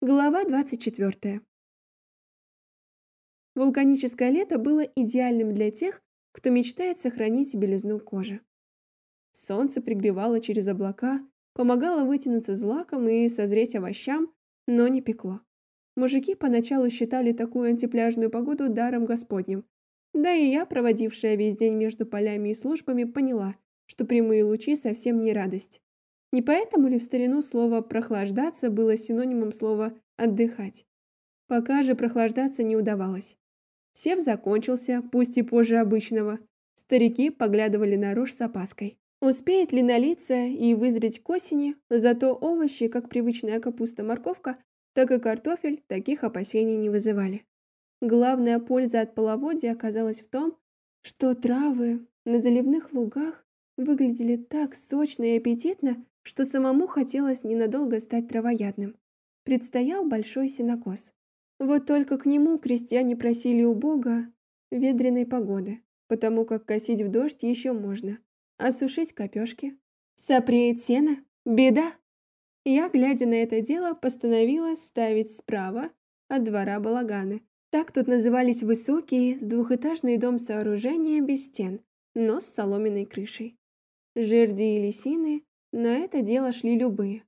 Глава 24. Вулканическое лето было идеальным для тех, кто мечтает сохранить белизну кожи. Солнце пригревало через облака, помогало вытянуться злаком и созреть овощам, но не пекло. Мужики поначалу считали такую антипляжную погоду даром Господним. Да и я, проводившая весь день между полями и службами, поняла, что прямые лучи совсем не радость. Не поэтому ли в старину слово «прохлаждаться» было синонимом слова «отдыхать»? Пока же прохлаждаться не удавалось. Сев закончился, пусть и позже обычного. Старики поглядывали на рожь с опаской. Успеет ли налиться и вызреть к осени, зато овощи, как привычная капуста-морковка, так и картофель, таких опасений не вызывали. Главная польза от половодья оказалась в том, что травы на заливных лугах выглядели так сочно и аппетитно, что самому хотелось ненадолго стать травоядным. Предстоял большой сенокос. Вот только к нему крестьяне просили у Бога ведреной погоды, потому как косить в дождь еще можно, а сушить копешки. Сопреет сено? Беда! Я, глядя на это дело, постановила ставить справа от двора балаганы. Так тут назывались высокие, с двухэтажный дом сооружения без стен, но с соломенной крышей. Жерди и лисины на это дело шли любые.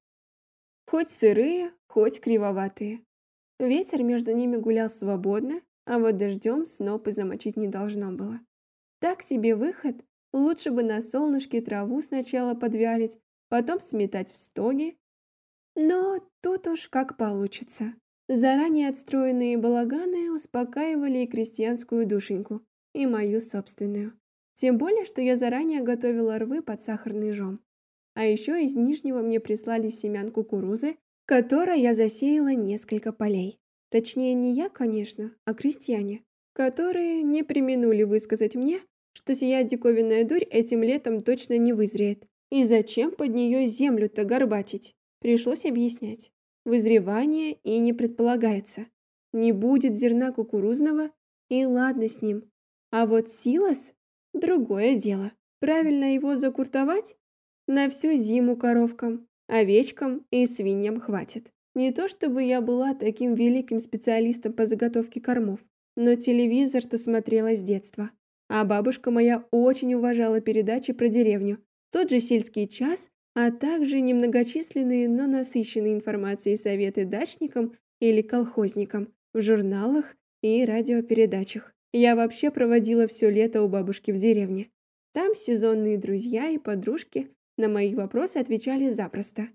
Хоть сырые, хоть кривоватые. Ветер между ними гулял свободно, а вот дождем снопы замочить не должно было. Так себе выход, лучше бы на солнышке траву сначала подвялить, потом сметать в стоги. Но тут уж как получится. Заранее отстроенные балаганы успокаивали и крестьянскую душеньку, и мою собственную. Тем более, что я заранее готовила рвы под сахарный жом. А еще из Нижнего мне прислали семян кукурузы, которой я засеяла несколько полей. Точнее, не я, конечно, а крестьяне, которые не применули высказать мне, что сия диковинная дурь этим летом точно не вызреет. И зачем под нее землю-то горбатить? Пришлось объяснять. Вызревание и не предполагается. Не будет зерна кукурузного, и ладно с ним. А вот силос – другое дело. Правильно его закуртовать на всю зиму коровкам, овечкам и свиньям хватит. Не то чтобы я была таким великим специалистом по заготовке кормов, но телевизор-то смотрела с детства. А бабушка моя очень уважала передачи про деревню, тот же сельский час, а также немногочисленные, но насыщенные информацией советы дачникам или колхозникам в журналах и радиопередачах. Я вообще проводила все лето у бабушки в деревне. Там сезонные друзья и подружки на мои вопросы отвечали запросто.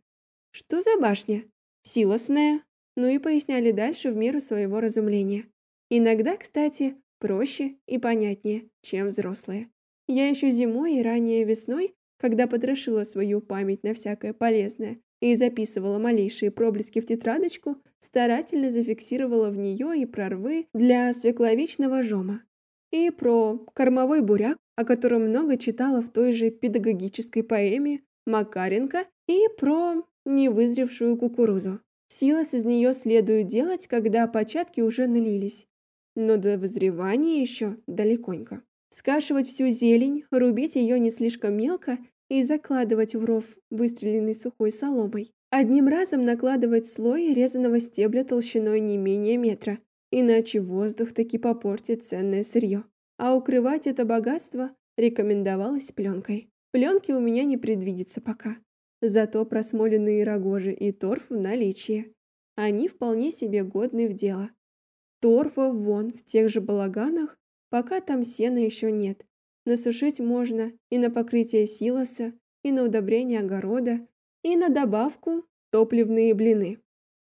Что за башня? Силосная. Ну и поясняли дальше в меру своего разумления. Иногда, кстати, проще и понятнее, чем взрослые. Я еще зимой и ранее весной, когда потрошила свою память на всякое полезное и записывала малейшие проблески в тетрадочку, старательно зафиксировала в нее и прорвы для свекловичного жома, и про кормовой буряк, о котором много читала в той же педагогической поэме Макаренко, и про невызревшую кукурузу. Силос из нее следует делать, когда початки уже налились. Но до вызревания еще далеконько. Скашивать всю зелень, рубить ее не слишком мелко и закладывать в ров, выстреленный сухой соломой. Одним разом накладывать слой резаного стебля толщиной не менее метра, иначе воздух таки попортит ценное сырье. А укрывать это богатство рекомендовалось пленкой. Пленки у меня не предвидится пока. Зато просмоленные рогожи и торф в наличии. Они вполне себе годны в дело. Торфа вон в тех же балаганах, пока там сена еще нет. Насушить можно и на покрытие силоса, и на удобрение огорода, и на добавку топливные блины.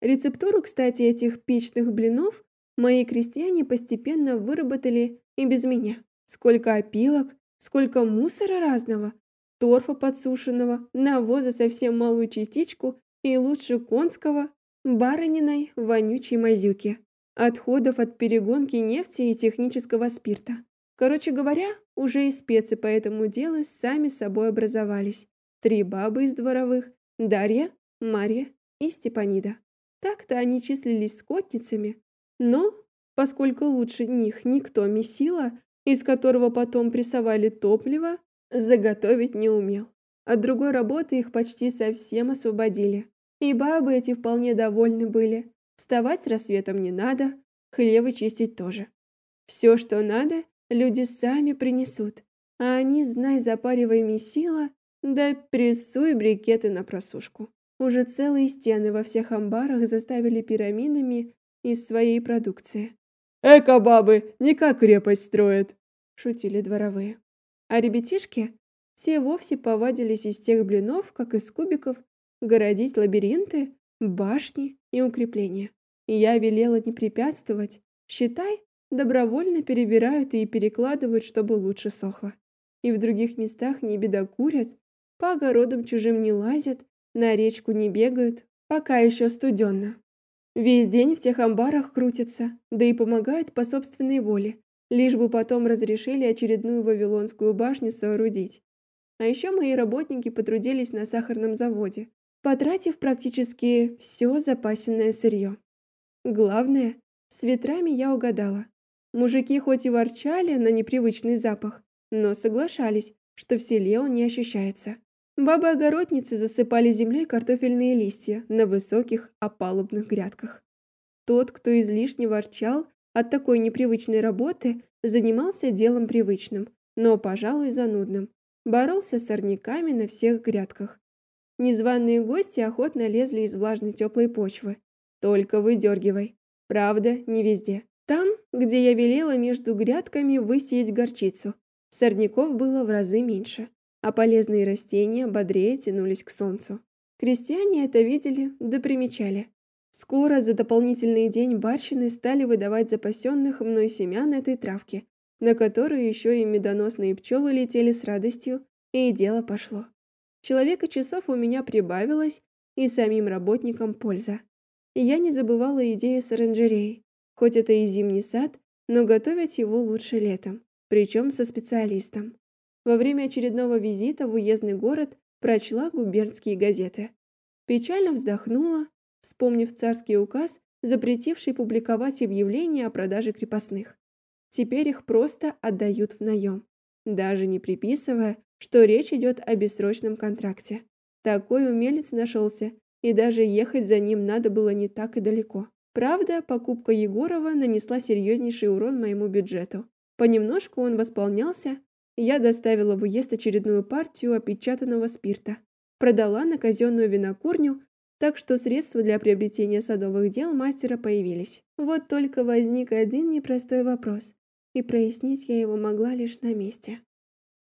Рецептуру, кстати, этих печных блинов Мои крестьяне постепенно выработали и без меня. Сколько опилок, сколько мусора разного, торфа подсушенного, навоза совсем малую частичку и лучше конского, барыниной вонючей мазюки, отходов от перегонки нефти и технического спирта. Короче говоря, уже и спецы по этому делу сами собой образовались. Три бабы из дворовых – Дарья, Марья и Степанида. Так-то они числились скотницами, но, поскольку лучше них никто месила, из которого потом прессовали топливо, заготовить не умел. От другой работы их почти совсем освободили. И бабы эти вполне довольны были. Вставать с рассветом не надо, хлевы чистить тоже. Все, что надо, люди сами принесут, а они, знай, запаривай месила, да прессуй брикеты на просушку. Уже целые стены во всех амбарах заставили пирамидами из своей продукции. «Эко-бабы, не как крепость строят!» – шутили дворовые. А ребятишки все вовсе повадились из тех блинов, как из кубиков, городить лабиринты, башни и укрепления. Я велела не препятствовать. Считай, добровольно перебирают и перекладывают, чтобы лучше сохло. И в других местах не бедокурят, по огородам чужим не лазят, на речку не бегают, пока еще студенно. Весь день в тех амбарах крутятся, да и помогают по собственной воле, лишь бы потом разрешили очередную Вавилонскую башню соорудить. А еще мои работники потрудились на сахарном заводе, потратив практически все запасенное сырье. Главное, с ветрами я угадала. Мужики хоть и ворчали на непривычный запах, но соглашались, что в селе он не ощущается. Бабы-огородницы засыпали землей картофельные листья на высоких опалубных грядках. Тот, кто излишне ворчал от такой непривычной работы, занимался делом привычным, но, пожалуй, занудным. Боролся с сорняками на всех грядках, Незваные гости охотно лезли из влажной теплой почвы. Только выдергивай. Правда, не везде. Там, где я велела между грядками высеять горчицу, сорняков было в разы меньше, а полезные растения бодрее тянулись к солнцу. Крестьяне это видели да примечали. Скоро за дополнительный день барщины стали выдавать запасенных мной семян этой травки, на которую еще и медоносные пчелы летели с радостью, и дело пошло. Человека часов у меня прибавилось, и самим работникам польза. Я не забывала идею с оранжереей. Хоть это и зимний сад, но готовить его лучше летом, причем со специалистом. Во время очередного визита в уездный город прочла губернские газеты. Печально вздохнула, вспомнив царский указ, запретивший публиковать объявления о продаже крепостных. Теперь их просто отдают в наем, даже не приписывая, что речь идет о бессрочном контракте. Такой умелец нашелся, и даже ехать за ним надо было не так и далеко. Правда, покупка Егорова нанесла серьезнейший урон моему бюджету. Понемножку он восполнялся, я доставила в уезд очередную партию опечатанного спирта. Продала на казенную винокурню, так что средства для приобретения садовых дел мастера появились. Вот только возник один непростой вопрос, и прояснить я его могла лишь на месте.